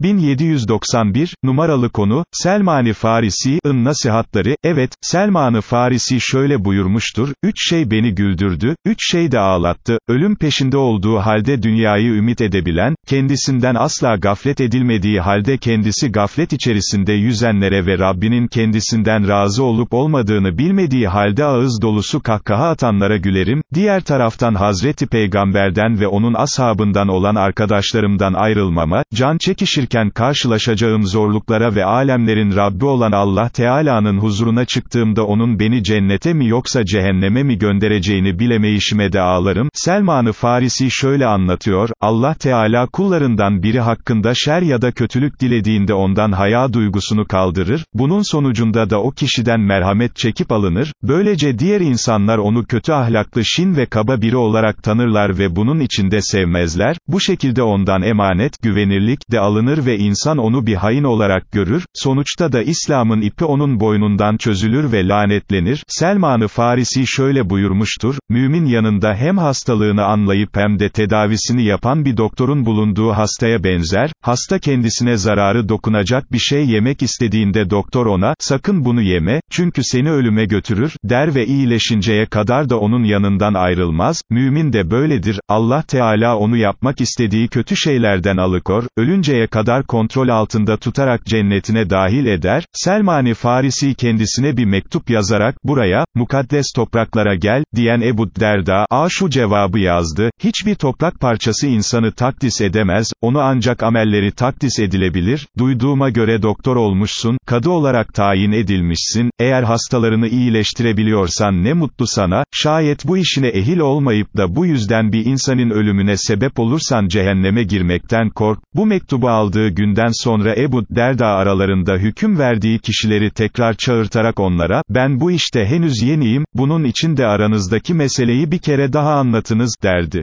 1791, numaralı konu, Selman-ı Farisi'ın nasihatları, evet, Selman-ı Farisi şöyle buyurmuştur, üç şey beni güldürdü, üç şey de ağlattı, ölüm peşinde olduğu halde dünyayı ümit edebilen, kendisinden asla gaflet edilmediği halde kendisi gaflet içerisinde yüzenlere ve Rabbinin kendisinden razı olup olmadığını bilmediği halde ağız dolusu kahkaha atanlara gülerim, diğer taraftan Hazreti Peygamberden ve onun ashabından olan arkadaşlarımdan ayrılmama, can çekişirken karşılaşacağım zorluklara ve alemlerin Rabbi olan Allah Teala'nın huzuruna çıktığımda onun beni cennete mi yoksa cehenneme mi göndereceğini bilemeyişime de ağlarım. Selman-ı Farisi şöyle anlatıyor, Allah Teala kullarından biri hakkında şer ya da kötülük dilediğinde ondan haya duygusunu kaldırır, bunun sonucunda da o kişiden merhamet çekip alınır, böylece diğer insanlar onu kötü ahlaklı şin ve kaba biri olarak tanırlar ve bunun içinde sevmezler, bu şekilde ondan emanet, güvenirlik de alınır ve insan onu bir hain olarak görür, sonuçta da İslam'ın ipi onun boynundan çözülür ve lanetlenir. Selman-ı Farisi şöyle buyurmuştur, mümin yanında hem hastalığını anlayıp hem de tedavisini yapan bir doktorun bulunduğu hastaya benzer, hasta kendisine zararı dokunacak bir şey yemek istediğinde doktor ona, sakın bunu yeme, çünkü seni ölüme götürür, der ve iyileşinceye kadar da onun yanından ayrılmaz, mümin de böyledir, Allah Teala onu yapmak istediği kötü şeylerden alıkor, ölünceye kadar kontrol altında tutarak cennetine dahil eder, Selmani Farisi kendisine bir mektup yazarak, buraya, mukaddes topraklara gel, diyen Ebu Derda, a şu cevabı yazdı, hiçbir toprak parçası insanı takdis edemez, onu ancak amelleri takdis edilebilir, duyduğuma göre doktor olmuşsun, kadı olarak tayin edilmişsin, eğer hastalarını iyileştirebiliyorsan ne mutlu sana, şayet bu işine ehil olmayıp da bu yüzden bir insanın ölümüne sebep olursan cehenneme girmekten kork, bu mektubu aldığı günden sonra Ebu Derda aralarında hüküm verdiği kişileri tekrar çağırtarak onlara, ben bu işte henüz yeniyim, bunun için de aranızdaki meseleyi bir kere daha anlatınız, derdi.